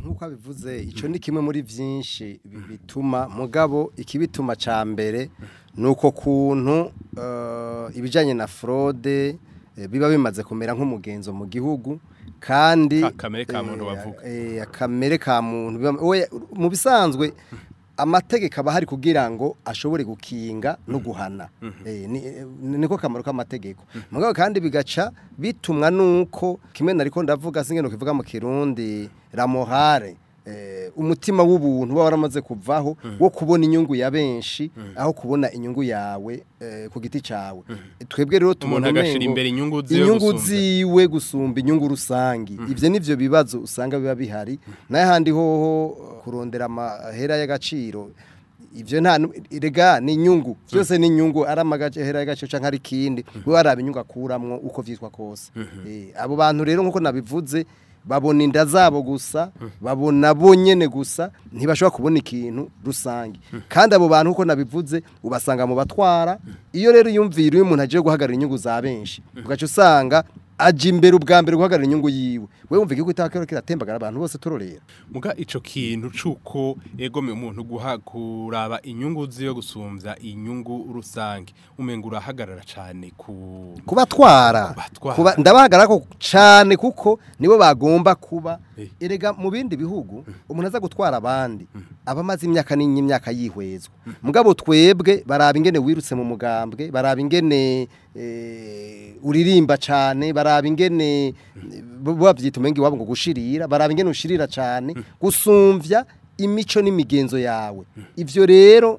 nk'uko abivuze icyo ni kimwe muri byinshi bituma mugabo ikibituma cya mbere nuko uko kuntu eh, ibijyanye na forode eh, biba bimaze kumera nk'umugenzo mu gihugu kandi kamere ka muntu bavuga eh, kamere ka muntu mu bisanzwe amategeko aba ahari kugira ngo ashobore gukinga no mm-hmm. guhana mm-hmm. eh, niko eh, kamaro k'amategeko mm-hmm. mugabo kandi bigaca bitumwa n'uko kimwe na riko ndavuga singe no kivuga mu kirundi ramohare Eh, umutima w'ubuntu uba waramaze kuvaho mm. wo kubona inyungu ya benshi mm. aho kubona inyungu yawe eh, ku giti cyawe mm. twebwe rero tubona inyungu ziwe gusumba inyungu rusange ibyo ni bibazo usanga biba bihari n'ahandi hoho kurondera amahera y'agaciro ibyo nta rega ni inyungu byose ni inyungu ari amagahera y'agaciro cyangwa ari ikindi we waraba inyungu akuramwo uko byitwa kose mm-hmm. eh, abo bantu rero nk'uko nabivuze babona inda zabo gusa babona bonyine gusa ntibashobora kubona ikintu rusange kandi abo bantu uko nabivuze ubasanga mu batwara iyo rero yumvira iyo umuntu agiye guhagarara inyungu za benshi ugaca usanga aje imbere ubwa mbere guhagarara inyungu yiwe we wumva igihugu itakero kiratembagara abantu bose turorera muga ico kintu cuko egome umuntu guhaguraba inyungu ziyo gusumvya inyungu rusange umengura hagarara cyane ku kubatwara kuba ndabahagarara ko cyane kuko niwe bagomba kuba eh. erega mu bindi bihugu mm. umuntu aza gutwara abandi mm. abamaze imyaka ninyi n'imyaka yihwezwa mugabo twebwe baraba ingene wirutse mu mugambwe baraba ingene Eh, uririmba cyane baraba ingene eh, babyita umwenge wabo ngo gushirira baraba ingene ushirira cyane gusumvya imico n'imigenzo yawe ibyo rero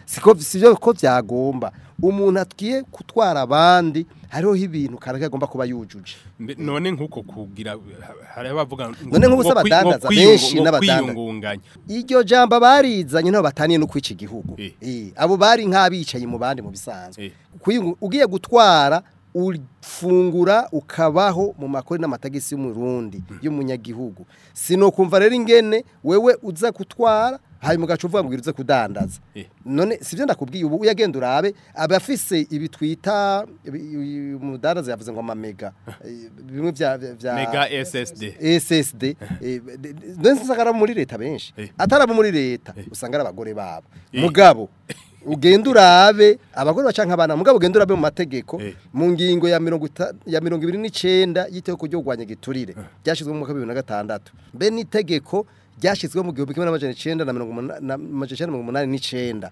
siko byo ko byagomba umuntu atwiye kutwara abandi hariho ibintu kanaka agomba kuba yujuje none nkuko kugira hari abavuga none nk'ubusaba badandaza benshi n'abadandaza iryo jambo barizanye nabo bataniye no kwica igihugu eh. Eh, abo bari nk'abicaye mu bandi mu bisanzwe eh. ugiye gutwara ufungura ukabaho mu makori n'amatagisi y'umurundi hmm. y'umunyagihugu si no kumva rero ingene wewe uza gutwara hari mu ngo uze kudandaza eh. none si ndakubwiye ubu uyagenda urabe abafise ibitwita twita umudandaza yavuze ngo amamega eh. Eh, bimwe bya mega ssd ssd ndetse muri leta benshi atari muri leta usanga abagore babo mugabo ugenda urabe abagore baca nk'abana mugabo ugenda urabe mu mategeko mu ngingo ya mirongo ya mirongo ibiri n'icyenda y'iteko ryo kurwanya giturire ryashyizwe mu mwaka wa bibiri na gatandatu be n'itegeko byashyizweho mu gihumbi kimwe na mirongo umunani n'icyenda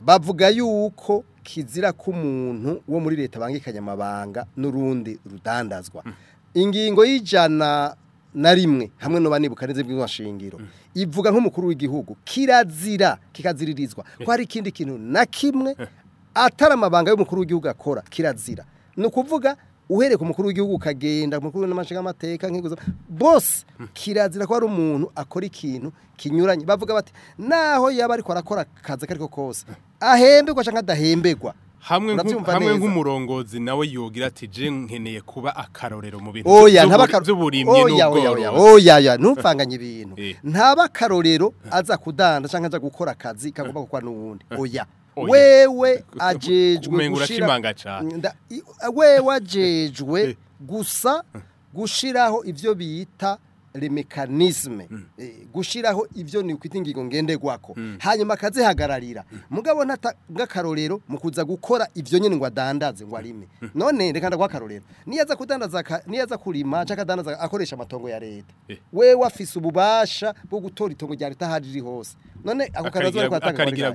bavuga yuko kizira k'umuntu wo muri leta bangikanya amabanga n'urundi rudandazwa ingingo y'ijana na rimwe hamwe n'ubanibuka neza bw'inshingiro ivuga nk'umukuru w'igihugu kirazira kikaziririzwa ko hari ikindi kintu na kimwe atari amabanga y'umukuru w'igihugu akora kirazira ni ukuvuga uhereye ku mukuru w'igihugu ukagenda mukuru n'amashinga amateka nk'iguzo bose hmm. kirazira ko ari umuntu akora ikintu kinyuranye bavuga bati naho yaba ariko arakora akazi ako kose hmm. ahembegwa cyangwa adahembegwa hamwe nk'umurongozi nawe yogira ati je nkeneye kuba akarorero mu bintu by'uburimyi n'ubworozi ntumfanganye ibintu eh. ntaba akarorero hmm. aza kudanda cyangwa aza gukora akazi kagomba gukora n'uwundi oya wewe ajejwe gushira wewe ajejwe gusa gushiraho ivyo bita remekanizme mm. e, eh, gushiraho ivyo ni kwita ingingo mm. hanyuma akazihagararira mm. mugabo ng'akarorero mu gukora ivyo nyine ngo adandaze ngo arime mm. none reka ndagwakarorero niyaza kudandaza niyaza kurima cyangwa adandaza akoresha amatongo ya leta eh. we wafise ububasha bwo gutora itongo rya leta hari hose none ako karazo ko atanga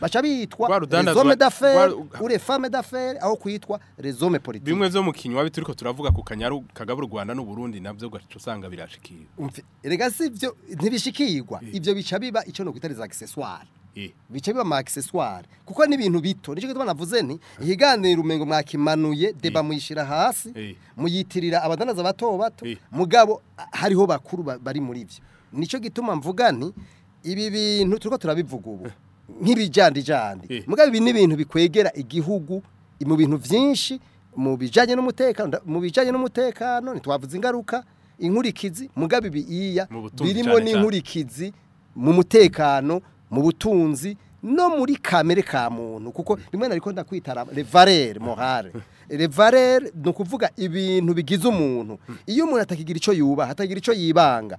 baca bitwa rezome d'affaire ure femme d'affaire aho kwitwa rezome politique bimwe zo mu kinywa bituriko turavuga ku kanyaru kagaba u Rwanda n'u Burundi navyo gacu usanga birashikirwa erega sivyo ntibishikirwa eh. ivyo bica biba ico no kwitariza accessoire E. bice biba ama akiseswari kuko ni ibintu bito nicyo gituma navuze ni higanira umengo mwakimanuye e. deba muyishyira hasi e. muyitirira abadanaza bato bato mugabo hariho bakuru bari muri byo nicyo gituma mvuga ni ibi bintu turi turabivuga ubu nk'ibijyandijyandi mugabo ibi ni ibintu bikwegera igihugu mu bintu byinshi mu bijyanye n'umutekano mu bijyanye n'umutekano ntitwavuze ingaruka inkurikizi mugabo ibi iya birimo n'inkurikizi mu mutekano mu butunzi no muri kamere ka muntu kuko rimwe na rikunda kwita revarere morale revarere ni ukuvuga ibintu bigize umuntu iyo umuntu atakigira icyo yuba atagira icyo yibanga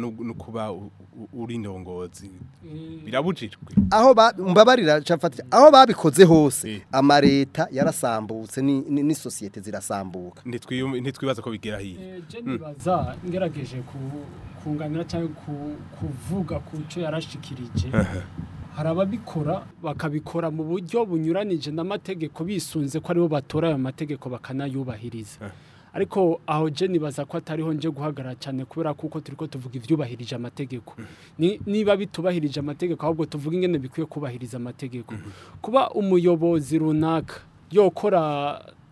no kuba uri ndongozi mm. birabujijwe aho mbabarira cafati aho babikoze hose eh. amareta yarasambutse ni ni societe zirasambuka ntitwibaza ko bigera hiye eh, nibaza hmm. ngerageje kunganira cyangwa kuvuga ku yarashikirije hari ababikora bakabikora mu buryo bunyuranije n'amategeko bisunze ko aribo batora ayo mategeko bakanayubahiriza eh. ariko aho Jenny baza ko atariho nje guhagarara cyane kubera kuko turi ko tuvuga ibyubahirije amategeko eh. niba bitubahirije amategeko ahubwo tuvuga ingene bikwiye kubahiriza amategeko eh. kuba umuyobozi runaka yokora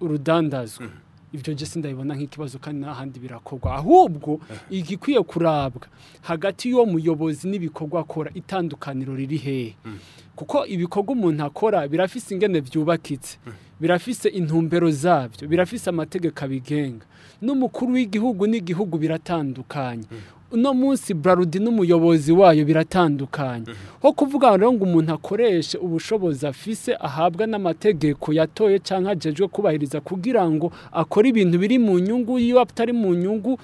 urudandazwa ibyo jesi ndabibona nk'ikibazo kandi n'ahandi birakorwa ahubwo igikwiye kurabwa hagati y'uwo muyobozi n'ibikorwa akora itandukaniro riri hehe hmm. kuko ibikorwa umuntu akora birafise ingene byubakitse hmm. birafise intumbero zabyo birafise amategeko abigenga n'umukuru w'igihugu n'igihugu biratandukanye hmm. uno munsi burarudi n'umuyobozi wayo biratandukanye ho kuvuga ngo umuntu akoreshe ubushobozi afise ahabwa n'amategeko yatoye cyangwa agejwe kubahiriza kugira ngo akore ibintu biri mu nyungu yiwe atari mu nyungu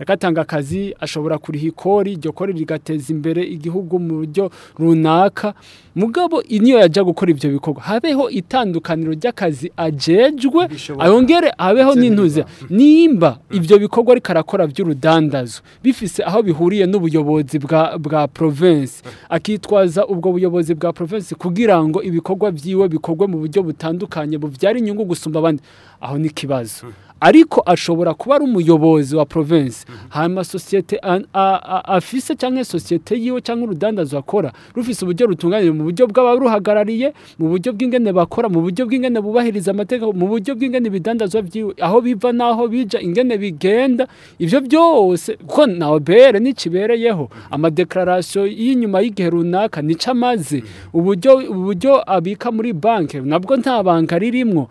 agatanga akazi ashobora kuriha ikori iryo kori rigateza imbere igihugu mu buryo runaka mugabo niyo yajya gukora ibyo bikorwa habeho itandukaniro ry'akazi ajejwe ayongere habeho n'intuze mm. nimba ibyo bikorwa ariko arakora by'urudandazo bifise aho bihuriye n'ubuyobozi bwa provensi mm. akitwaza ubwo buyobozi bwa provensi kugira ngo ibikorwa byiwe bikorwe mu buryo butandukanye bubyara inyungu gusumba abandi aho n'ikibazo mm. ariko ashobora kuba ari umuyobozi wa province mhm. hanyuma sosiyete afise cyangwa sosiyete yiwe cyangwa urudandazo akora rufise uburyo rutunganyije mu buryo bw'abaruhagarariye mu buryo bw'ingene bakora mu buryo bw'ingene bubahiriza amategeko mu buryo bw'ingene ibidandazwa byiwe aho biva n'aho bija ingene bigenda ibyo byose kuko na obere n'ikibereyeho mhm. amadeklarasiyo y'inyuma y'igihe runaka nica amaze mhm. uburyo uburyo abika muri banki nabwo nta banki ririmwo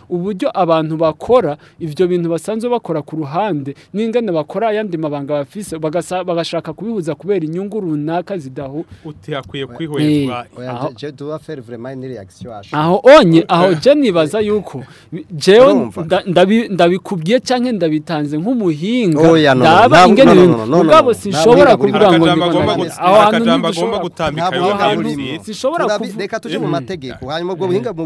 uburyo abantu bakora ibyo bintu basanzwe bakora ku ruhande n'ingana bakora ayandi mabanga bafise bagashaka kubihuza kubera inyungu runaka zidahu utihakwiye kwihwezwa eh. aho onye aho je nibaza yuko jewe ndabikubwiye cyane canke ndabitanze nk'umuhinga ndaba ingene mugabo sinshobora kuvuga ngo reka tuje mu mm. mategeko hanyuma ubwo buhinga mu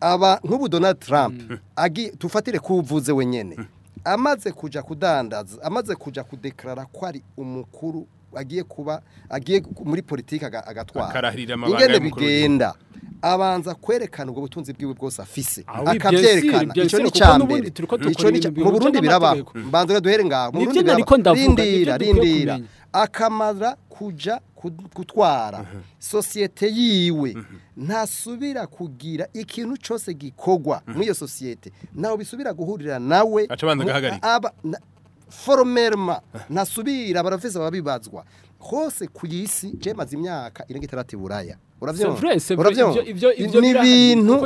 aba nk'ubu Donald Trump agi tufatire kuvuze wenyene amaze kuja kudandaza amaze kuja kudeklarara ko ari umukuru agiye kuba agiye muri politiki agatwara ingene bigenda abanza kwerekana ubwo butunzi bwiwe bwose afise ah, akabyerekana icyo ni cyambere icyo ni mu Burundi birabaho mbanza duhere ngaho mu Burundi rindira rindira akamara kuja gutwara uhuh. sosiyete yiwe uhuh. ntasubira kugira ikintu cyose gikogwa uhuh. muri iyo sosiyete ntawe bisubira guhurira nawe aca foromerima ntasubira baravuze barabibazwa hose ku isi jemaze imyaka irenga itandatu buraya urabyumva ni ibintu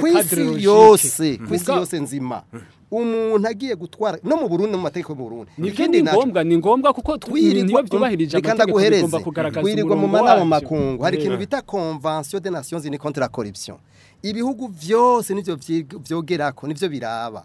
ku isi yose ku isi yose nzima umuntu agiye gutwara no mu Burundi mu mategeko mu Burundi ikindi ngombwa ni ngombwa kuko twiriwe byubahirije amategeko bigomba mu manama makungu hari ikintu bita convention des nations unie contre la corruption ibihugu byose nivyo vyogerako nivyo biraba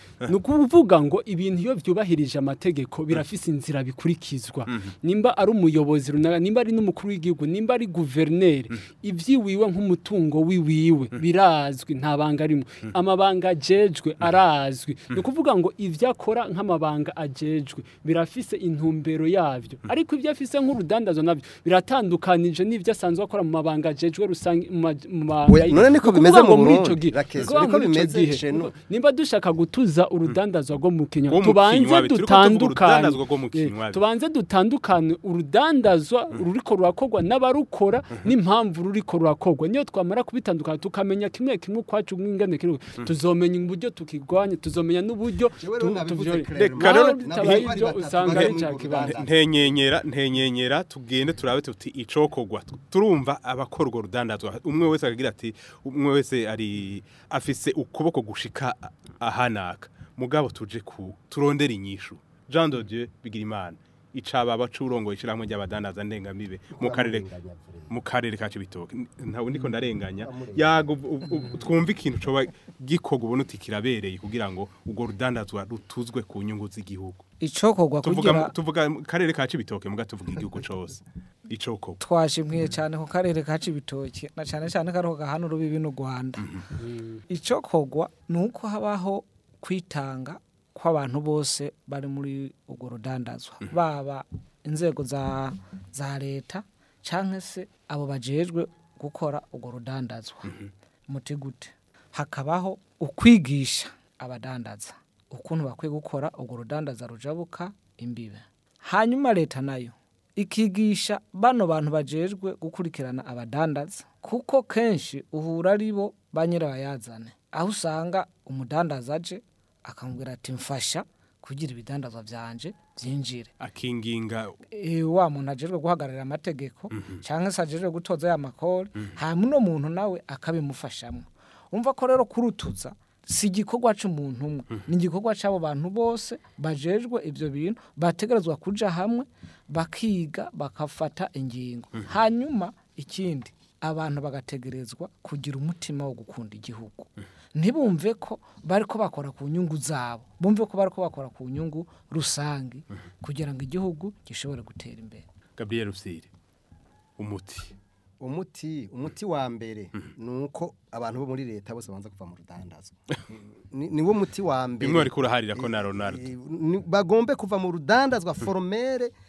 ni ukuvuga ngo ibintu iyo byubahirije amategeko birafise inzira bikurikizwa mhm. nimba ari umuyobozi runaka nimba ari n'umukuru w'igihugu nimba ari guverineri mhm. ibyiwiwe nk'umutungo wiwiwe mhm. birazwi nta banga arimo amabanga ajejwe arazwi ni ukuvuga ngo ibyo ibyakora nk'amabanga ajejwe birafise intumbero yabyo ariko ibyo afise nk'urudandazwa nabyo biratandukanije n'ibyo asanzwe akora mu mabanga ajejwe rusange mu none niko bimeze mu Burundi niko bimeze nimba dushaka gutuza urudandazwa rwo mu kinywa tubanze dutandukanye eh, tubanze dutandukane urudandazwa mm. ruriko rurakorwa n'abarukora mm-hmm. n'impamvu ruriko rurakorwa niyo twamara kubitandukana tukamenya kimwe kimwe kwacu nk'ingane kiri mm. tuzomenya uburyo tukigwanya tuzomenya n'uburyo ntenyenyera ntenyenyera tugende turabe tuti icokogwa turumva abakora urwo rudandazwa umwe wese akagira ati umwe wese ari afise ukuboko gushika ahanaka mugabo tuje ku turondera inyishu Jean de Dieu Bigirimana icababa c'urongoye ishyirahamwe ry'abadandaza ndengamibe mu karere ka Cibitoke ntabwo ndiko mm. ndarenganya yago twumva ikintu coba gikoga ubona uti kirabereye kugira ngo urwo rudandazwa rutuzwe ku nyungu z'igihugu icokorwa kugira tuvuga karere ka Cibitoke muga tuvuga igihugu cose icoko twashimwiye cyane ku karere ka Cibitoke na cyane cyane kariho gahano rubibi n'u Rwanda mm-hmm. icokorwa nuko habaho kwitanga ko abantu bose bari muri urwo rudandazwa mhm. baba inzego za leta cyangwa se abo bajejwe gukora urwo rudandazwa mhm. muti gute hakabaho ukwigisha abadandaza ukuntu bakwiye gukora urwo rudandaza rujabuka imbibe hanyuma leta nayo ikigisha bano bantu bajejwe gukurikirana abadandaza kuko kenshi uhura aribo bo ba nyirabayazane aho usanga umudandaza aje akamubwira ati mfasha kugira ibidandazwa byanje byinjire akinginga eh, wa muntu ajejwe guhagararira amategeko mhm. cyangwa se ajejwe gutoza aya makore mhm. hanyuma uno muntu nawe akabimufashamo umva ko rero kurutuza si igikorwa cy'umuntu umwe mhm. ni igikorwa cy'abo bantu bose bajejwe ibyo bintu bategerezwa kujya hamwe bakiga bakafata ingingo hanyuma ikindi abantu bagategerezwa kugira umutima wo gukunda igihugu ntibumve ko bari ko bakora ku nyungu zabo bumve ko bari ko bakora ku nyungu rusange kugira ngo igihugu gishobore gutera imbere gabriel rusire umuti umuti umuti wa mbere mhm. ni uko abantu bo muri leta bose babanza kuva mu rudandazwa ni wo muti wa mbere bimwe bari kuraharira ko na ronaldo bagombe kuva mu rudandazwa foromere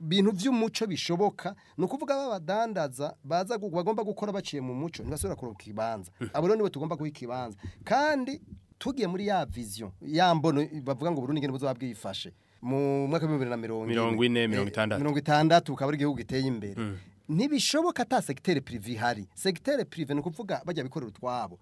bintu by'umuco bishoboka ni ukuvuga badandaza babadandaza bagomba gukora baciye mu muco ntibasubira kuronka ikibanza abo rero nibo tugomba guha ikibanza kandi tugiye muri ya vision ya mbono bavuga ngo Burundi ngene buzaba bwifashe mu mwaka wa 2040 2060 60 ukaba ari igihugu giteye imbere mm. ntibishoboka ata segiteri prive ihari segiteri prive ni ukuvuga bajya bikorera utwabo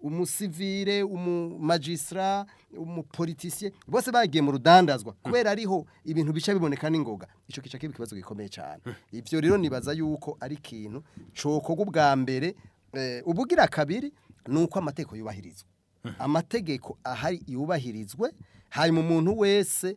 umusivire umumagisitara umupolitisiye bose bagiye mu rudandazwa hmm. kubera ariho ibintu bica biboneka n'ingoga icyo gice kiba ikibazo gikomeye cyane hmm. ibyo rero nibaza yuko ari ikintu cokoga ubwa mbere eh, ubugira kabiri ni uko amategeko yubahirizwa hmm. amategeko ahari yubahirizwe hanyuma umuntu wese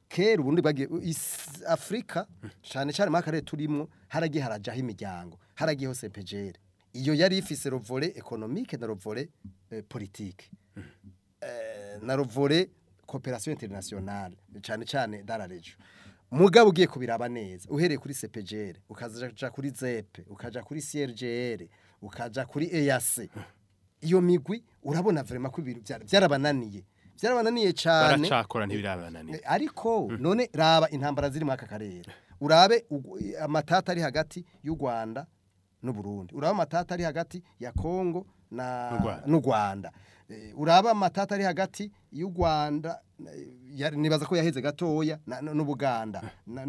kera ubundi afurika cyane cyane mu karere turimo haragiye harajyaho imiryango haragiyeho sepejeri iyo yari ifise rovore ekonomike na rovore eh, politike hmm. eh, na rovore koperasiyo interinasiyonale cyane cyane dararejo mugabo ugiye kubiraba neza uhereye kuri sepejere ukaja kuri zep ukaja kuri siyerigere ukaja kuri EAC iyo migwi urabona verema ko ibintu byarabananiye byarabananiye cyane baracakora ntibirabananiye eh, ariko hmm. none raba intambara ziri muri aka karere urabe amatata ari hagati y'u rwanda n'uburundi uraba amatata ari hagati ya kongo n'u rwanda eh, uraba amatata ari hagati y'u rwanda eh, nibaza ko yaheze gatoya n'ubuganda eh.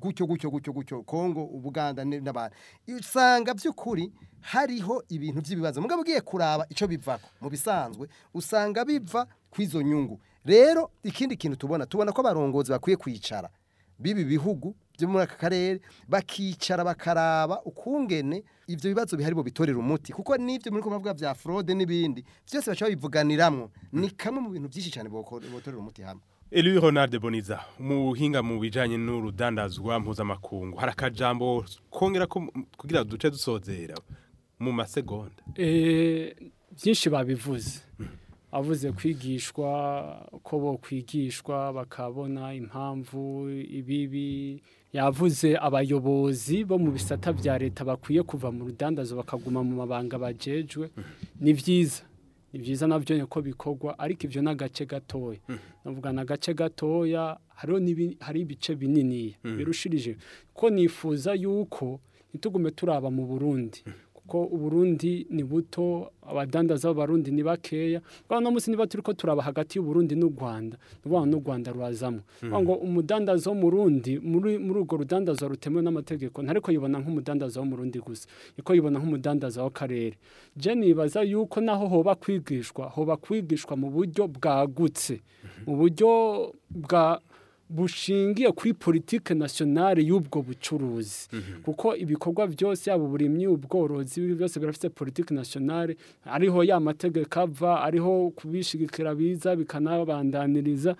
gutyo gutyo gutyo gutyo kongo ubuganda n'abantu usanga by'ukuri hariho ibintu by'ibibazo mugabo ugiye kuraba icyo biva mu bisanzwe usanga biva ku izo nyungu rero ikindi kintu tubona tubona ko abarongozi bakwiye kwicara b'ibi bihugu byo muri aka karere bakicara bakaraba ukungene ibyo bibazo bihari bitorera umuti kuko n'ibyo muri kumavuga bya fraude n'ibindi byose bashobora bivuganiramwo ni kamwe mu bintu byinshi cyane botorera umuti hamwe Eli Ronald Boniza umuhinga mu bijanye n'urudandazwa mpuzamakungu harakajambo kongera ko kugira duce dusozera mu masegonda eh byinshi babivuze hmm. avuze kwigishwa ko bo kwigishwa bakabona impamvu ibibi yavuze abayobozi bo mu bisata bya leta bakwiye kuva mu rudandazo bakaguma mu mabanga bajejwe ni byiza ni byiza nabyo niko bikorwa ariko ibyo ni agace gatoya navuga ni agace gatoya hari ibice binini mm. birushirije ko nifuza yuko ntitugume turaba mu burundi kuko uburundi ni buto abadandaza b'abarundi ni bakeya uno munsi niba turi ko turaba hagati y'uburundi n'u rwanda ni n'u rwanda rurazamo hmm. ngo umudandaza wo mu rundi muri urwo rudandaza rutemewe n'amategeko ntareko yibona nk'umudandaza wo mu rundi gusa niko yibona nk'umudandaza w'akarere nibaza yuko naho hoba kwigishwa hoba kwigishwa mu buryo bwagutse hmm. mu buryo bwa bushingiye kuri politike nationale y'ubwo bucuruzi mhm. kuko ibikorwa byose yaba uburimyi ubworozi byose birafite politiki nationale ariho ya mategeko ava ariho kubishyigikira biza bikanabandaniriza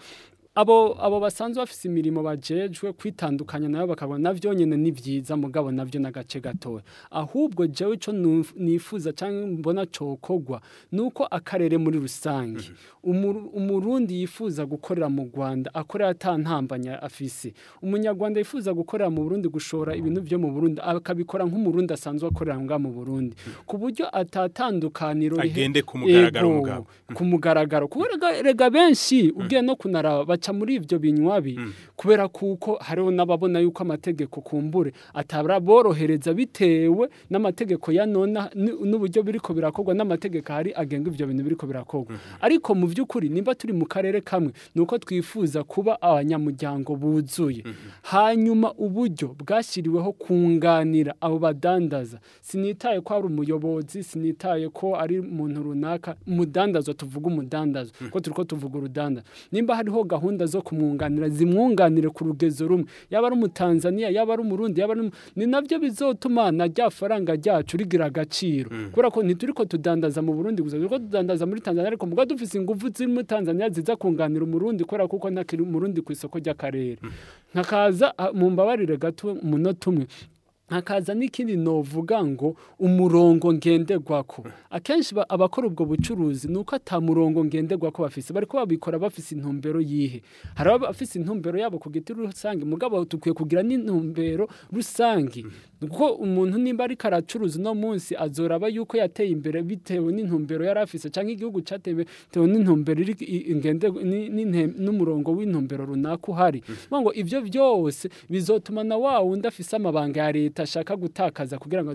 abo abo basanzwe bafise imirimo bajejwe kwitandukanya nayo bakabona navyo nyene ni byiza mugabo navyo nagace gatoya ahubwo jewe ico nifuza canke mbona cokogwa nuko akarere muri rusange umurundi yifuza gukorera mu Rwanda akorera atantambanya afise umunyarwanda yifuza gukorera mu Burundi gushora ibintu vyo mu Burundi akabikora nk'umurundi asanzwe akorera nga mu Burundi ku buryo atatandukaniro agende kumugaragaro mugabo kumugaragaro kuberega benshi ugiye no kunaraba baca muri ibyo binywabi mm. kubera kuko hariho n'ababona yuko amategeko kumbure ataraborohereza bitewe n'amategeko ya nona n'uburyo biriko birakorwa n'amategeko ahari agenga ibyo bintu biriko birakorwa mm-hmm. ariko mu by'ukuri nimba turi mu karere kamwe ni uko twifuza kuba abanyamuryango buzuye mm-hmm. hanyuma uburyo bwashyiriweho kunganira abo badandaza sinitaye ko ari umuyobozi sinitaye ko ari muntu runaka umudandazo tuvuga umudandazo mm. ko turi ko tuvuga urudandazo nimba hariho gahunda gahunda zo kumwunganira zimwunganire ku rugezo rumwe yaba ari umutanzaniya yaba ari umurundi yaba ari ni nabyo bizotuma na rya faranga ryacu rigira agaciro mm. kubera ko ntituri ko tudandaza mu burundi gusa turi ko tudandaza muri tanzania ariko muga dufise ingufu ziri muri ziza kunganira umurundi kubera kuko ntakiri umurundi ku isoko ry'akarere mm. nkakaza mu mbabarire gato umunota umwe hakaza n'ikindi novuga ngo umurongo ngenderwako akenshi abakora ubwo bucuruzi ni uko ata murongo ngenderwako bafise bari ko babikora bafise intumbero yihe hari abafise intumbero yabo ku giti rusange mugabo dukwiye kugira n'intumbero rusange kuko umuntu nimba ariko aracuruza uno munsi azoraba yuko yateye imbere bitewe n'intumbero yari afise cyangwa igihugu cyatewe n'intumbero n'umurongo w'intumbero runaka uhari mm. ngo ibyo byose bizotuma na wa wundi afise amabanga ya leta leta ashaka gutakaza kugira ngo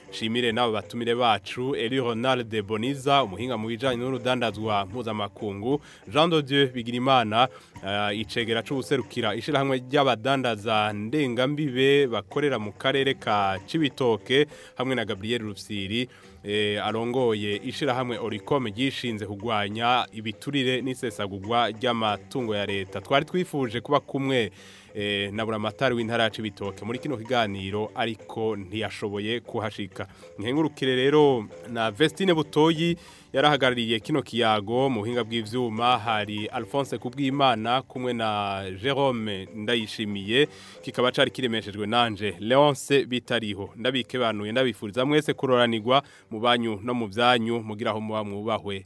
nshimire n'abo batumire bacu eri ronald de boniza umuhinga mu bijyanye n'urudandazwa mpuzamakungu jean dodieu bigirimana eh, icegera cy'ubuserukira ishyirahamwe ry'abadandaza ndengambibe bakorera mu karere ka Cibi cy'ibitoke hamwe na gaburiyeri rufsiri eh, arongoye ishyirahamwe orikome ryishinze kurwanya ibiturire n'isesagurwa ry'amatungo ya leta twari twifuje kuba kumwe Eh, na buramatari w'intara ya Cibitoke muri kino kiganiro ariko ntiyashoboye kuhashika nkengurukire rero na Vestine Butoyi yarahagarariye kino kiyago mu buhinga bw'ivyuma hari Alphonse Kubwimana kumwe na Jerome Ndayishimiye kikaba cari kiremeshejwe nanje Leonce bitariho banuye ndabifuriza mwese kuroranirwa mu banyu no mu byanyu mugira aho muba mwubahwe